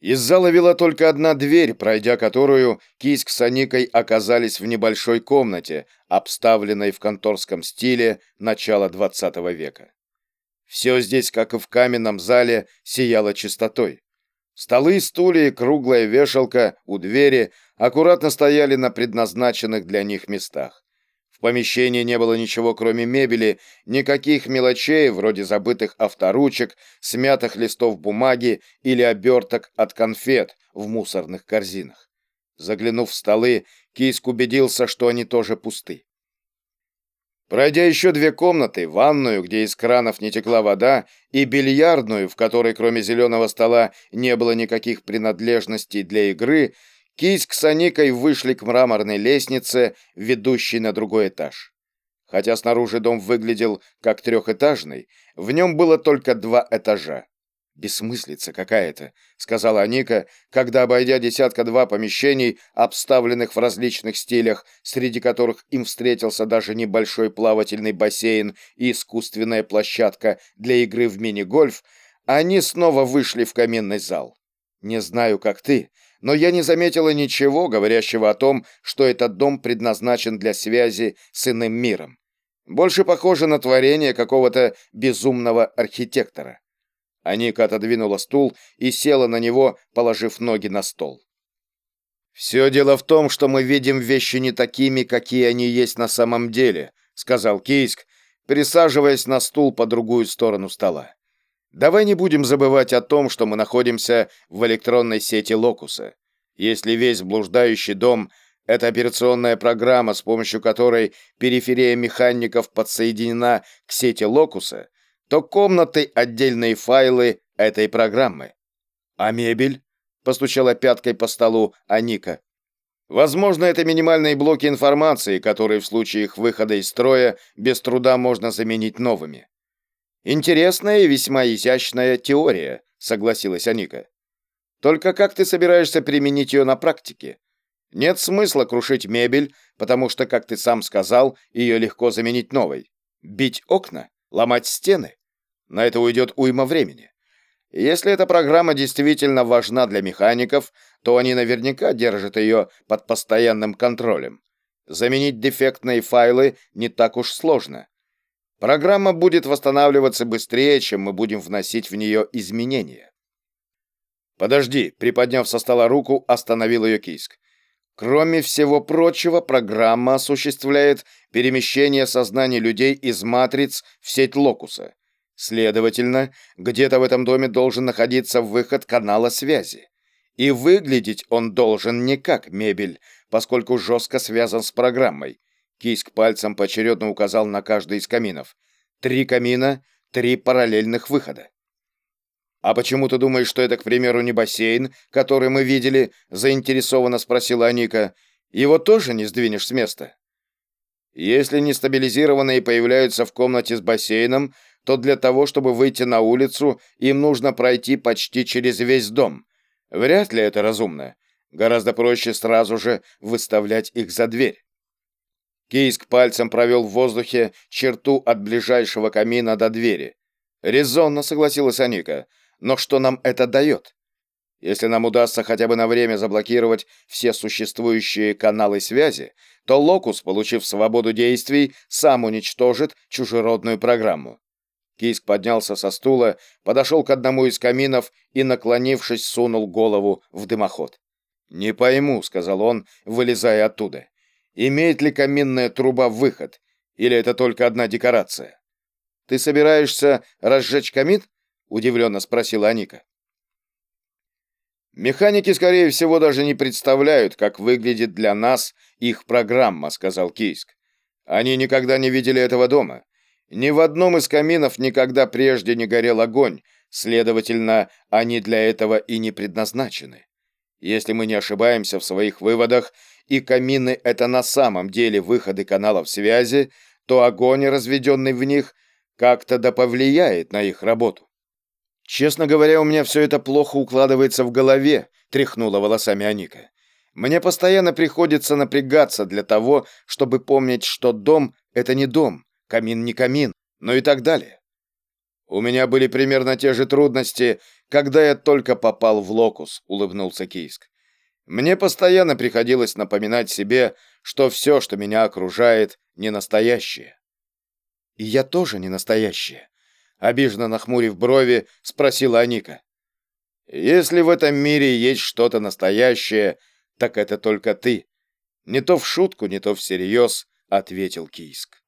Из зала вела только одна дверь, пройдя которую Киск с Аникой оказались в небольшой комнате, обставленной в конторском стиле начала XX века. Все здесь, как и в каменном зале, сияло чистотой. Столы, стулья и круглая вешалка у двери аккуратно стояли на предназначенных для них местах. В помещении не было ничего, кроме мебели, никаких мелочей, вроде забытых авторучек, смятых листов бумаги или оберток от конфет в мусорных корзинах. Заглянув в столы, Кийск убедился, что они тоже пусты. Пройдя еще две комнаты, ванную, где из кранов не текла вода, и бильярдную, в которой кроме зеленого стола не было никаких принадлежностей для игры, Кийск с Аникой вышли к мраморной лестнице, ведущей на другой этаж. Хотя снаружи дом выглядел как трехэтажный, в нем было только два этажа. «Бессмыслица какая-то», — сказала Аника, когда, обойдя десятка-два помещений, обставленных в различных стилях, среди которых им встретился даже небольшой плавательный бассейн и искусственная площадка для игры в мини-гольф, они снова вышли в каменный зал. «Не знаю, как ты, но я не заметила ничего, говорящего о том, что этот дом предназначен для связи с иным миром. Больше похоже на творение какого-то безумного архитектора. Аника отодвинула стул и села на него, положив ноги на стол. «Все дело в том, что мы видим вещи не такими, какие они есть на самом деле», сказал Кейск, присаживаясь на стул по другую сторону стола. Давай не будем забывать о том, что мы находимся в электронной сети Локуса. Если весь блуждающий дом — это операционная программа, с помощью которой периферия механиков подсоединена к сети Локуса, то комнаты — отдельные файлы этой программы. А мебель? Постучала пяткой по столу Аника. Возможно, это минимальные блоки информации, которые в случае их выхода из строя без труда можно заменить новыми. Интересная и весьма изящная теория, согласилась Аника. Только как ты собираешься применить ее на практике? Нет смысла крушить мебель, потому что, как ты сам сказал, ее легко заменить новой. Бить окна, ломать стены. На это уйдет уйма времени. Если эта программа действительно важна для механиков, то они наверняка держат ее под постоянным контролем. Заменить дефектные файлы не так уж сложно. Программа будет восстанавливаться быстрее, чем мы будем вносить в нее изменения. Подожди, приподняв со стола руку, остановил ее Киск. Кроме всего прочего, программа осуществляет перемещение сознания людей из матриц в сеть локуса. Следовательно, где-то в этом доме должен находиться выход канала связи. И выглядеть он должен не как мебель, поскольку жестко связан с программой. Киск пальцем поочередно указал на каждый из каминов. Три камина, три параллельных выхода. «А почему ты думаешь, что это, к примеру, не бассейн, который мы видели?» — заинтересованно спросила Аника. «Его тоже не сдвинешь с места?» «Если нестабилизированные появляются в комнате с бассейном, то для того, чтобы выйти на улицу, им нужно пройти почти через весь дом. Вряд ли это разумно. Гораздо проще сразу же выставлять их за дверь. Кейск пальцем провел в воздухе черту от ближайшего камина до двери. «Резонно», — согласилась Аника. «Но что нам это дает? Если нам удастся хотя бы на время заблокировать все существующие каналы связи, то Локус, получив свободу действий, сам уничтожит чужеродную программу». Кийск поднялся со стула, подошел к одному из каминов и, наклонившись, сунул голову в дымоход. «Не пойму», — сказал он, вылезая оттуда. Имеет ли каминная труба выход? Или это только одна декорация? Ты собираешься разжечь камин? Удивленно спросила Аника. Механики, скорее всего, даже не представляют, как выглядит для нас их программа, сказал Кийск. Они никогда не видели этого дома. Ни в одном из каминов никогда прежде не горел огонь, следовательно, они для этого и не предназначены. Если мы не ошибаемся в своих выводах, и камины — это на самом деле выходы каналов связи, то огонь, разведенный в них, как-то да повлияет на их работу. «Честно говоря, у меня все это плохо укладывается в голове», — тряхнула волосами Аника. «Мне постоянно приходится напрягаться для того, чтобы помнить, что дом — это не дом, камин не камин, ну и так далее». У меня были примерно те же трудности, когда я только попал в Локус, улыбнулся Кийск. Мне постоянно приходилось напоминать себе, что все, что меня окружает, не настоящее. И я тоже не настоящая, обиженно нахмурив брови, спросила Аника. Если в этом мире есть что-то настоящее, так это только ты. Не то в шутку, не то всерьез, ответил Кийск.